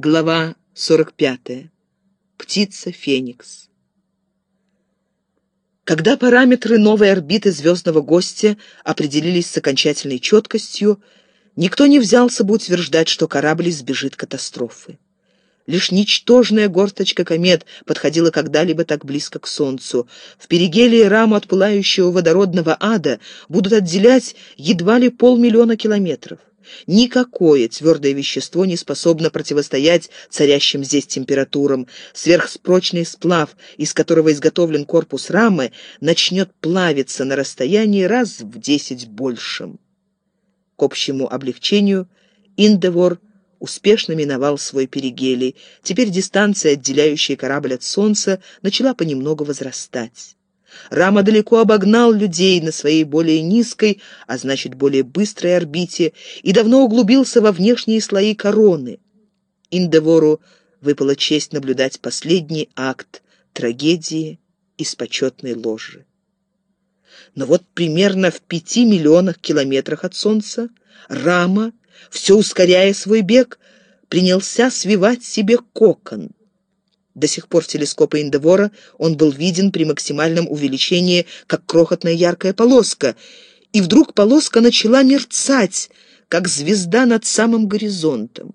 Глава 45. Птица Феникс. Когда параметры новой орбиты звездного гостя определились с окончательной четкостью, никто не взялся бы утверждать, что корабль избежит катастрофы. Лишь ничтожная горсточка комет подходила когда-либо так близко к Солнцу. В перигелии раму от пылающего водородного ада будут отделять едва ли полмиллиона километров. Никакое твердое вещество не способно противостоять царящим здесь температурам. Сверхспрочный сплав, из которого изготовлен корпус рамы, начнет плавиться на расстоянии раз в десять большим. К общему облегчению Индевор успешно миновал свой перигелий. Теперь дистанция, отделяющая корабль от Солнца, начала понемногу возрастать. Рама далеко обогнал людей на своей более низкой, а значит более быстрой орбите, и давно углубился во внешние слои короны. Индевору выпала честь наблюдать последний акт трагедии из почетной ложи. Но вот примерно в пяти миллионах километрах от Солнца Рама, все ускоряя свой бег, принялся свивать себе кокон — до сих пор в телескопе Индевора он был виден при максимальном увеличении, как крохотная яркая полоска, и вдруг полоска начала мерцать, как звезда над самым горизонтом.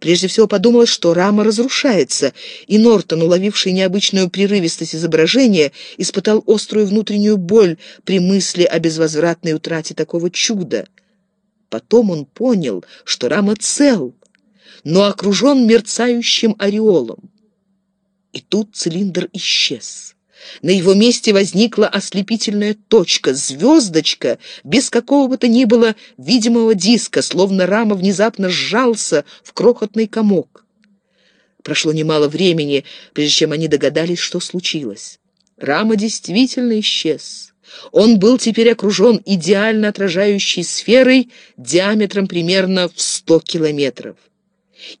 Прежде всего подумалось, что рама разрушается, и Нортон, уловивший необычную прерывистость изображения, испытал острую внутреннюю боль при мысли о безвозвратной утрате такого чуда. Потом он понял, что рама цел, но окружен мерцающим ореолом. И тут цилиндр исчез. На его месте возникла ослепительная точка, звездочка, без какого бы то ни было видимого диска, словно рама внезапно сжался в крохотный комок. Прошло немало времени, прежде чем они догадались, что случилось. Рама действительно исчез. Он был теперь окружен идеально отражающей сферой диаметром примерно в сто километров.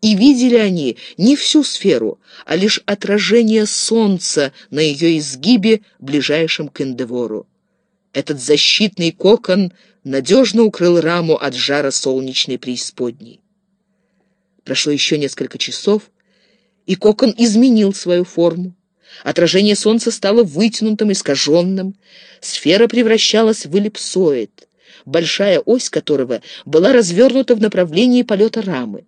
И видели они не всю сферу, а лишь отражение солнца на ее изгибе, ближайшем к Эндевору. Этот защитный кокон надежно укрыл раму от жара солнечной преисподней. Прошло еще несколько часов, и кокон изменил свою форму. Отражение солнца стало вытянутым, искаженным. Сфера превращалась в эллипсоид, большая ось которого была развернута в направлении полета рамы.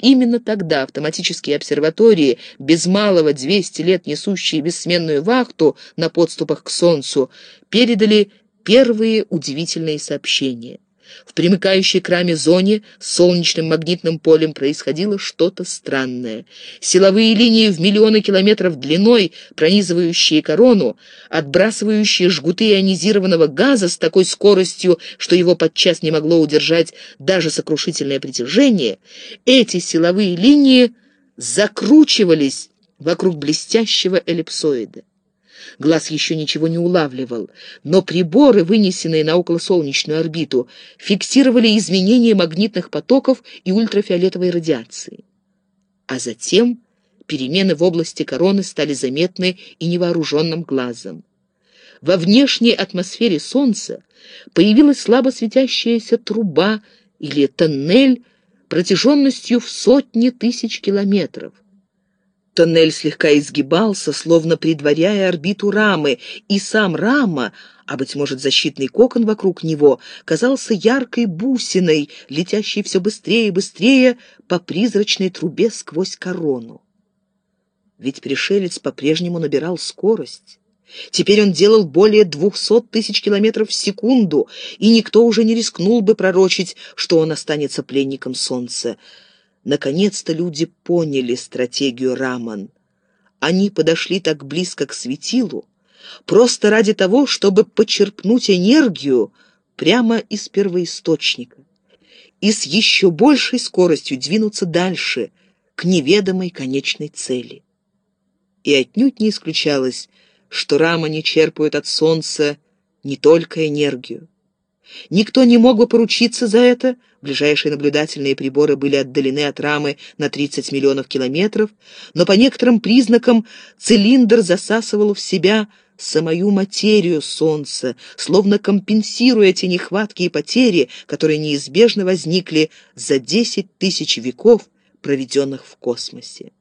Именно тогда автоматические обсерватории, без малого 200 лет несущие бессменную вахту на подступах к Солнцу, передали первые удивительные сообщения. В примыкающей к раме зоне с солнечным магнитным полем происходило что-то странное. Силовые линии в миллионы километров длиной, пронизывающие корону, отбрасывающие жгуты ионизированного газа с такой скоростью, что его подчас не могло удержать даже сокрушительное притяжение, эти силовые линии закручивались вокруг блестящего эллипсоида. Глаз еще ничего не улавливал, но приборы, вынесенные на околосолнечную орбиту, фиксировали изменения магнитных потоков и ультрафиолетовой радиации. А затем перемены в области короны стали заметны и невооруженным глазом. Во внешней атмосфере Солнца появилась слабо светящаяся труба или тоннель протяженностью в сотни тысяч километров. Тоннель слегка изгибался, словно предваряя орбиту рамы, и сам рама, а, быть может, защитный кокон вокруг него, казался яркой бусиной, летящей все быстрее и быстрее по призрачной трубе сквозь корону. Ведь пришелец по-прежнему набирал скорость. Теперь он делал более двухсот тысяч километров в секунду, и никто уже не рискнул бы пророчить, что он останется пленником солнца. Наконец-то люди поняли стратегию Раман. Они подошли так близко к светилу, просто ради того, чтобы почерпнуть энергию прямо из первоисточника и с еще большей скоростью двинуться дальше, к неведомой конечной цели. И отнюдь не исключалось, что рамани черпают от солнца не только энергию. Никто не мог бы поручиться за это, ближайшие наблюдательные приборы были отдалены от рамы на 30 миллионов километров, но по некоторым признакам цилиндр засасывал в себя самую материю Солнца, словно компенсируя те нехватки и потери, которые неизбежно возникли за 10 тысяч веков проведенных в космосе.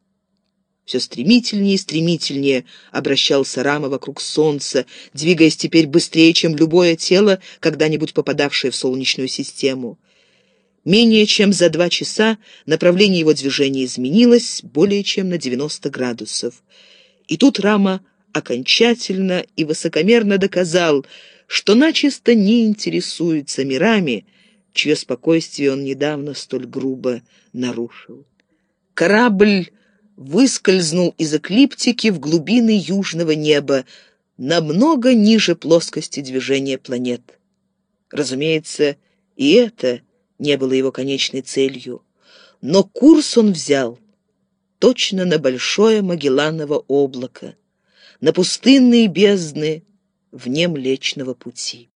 Все стремительнее и стремительнее обращался Рама вокруг Солнца, двигаясь теперь быстрее, чем любое тело, когда-нибудь попадавшее в Солнечную систему. Менее чем за два часа направление его движения изменилось более чем на 90 градусов. И тут Рама окончательно и высокомерно доказал, что начисто не интересуется мирами, чье спокойствие он недавно столь грубо нарушил. Корабль выскользнул из эклиптики в глубины южного неба, намного ниже плоскости движения планет. Разумеется, и это не было его конечной целью, но курс он взял точно на большое Магелланово облако, на пустынные бездны вне Млечного Пути.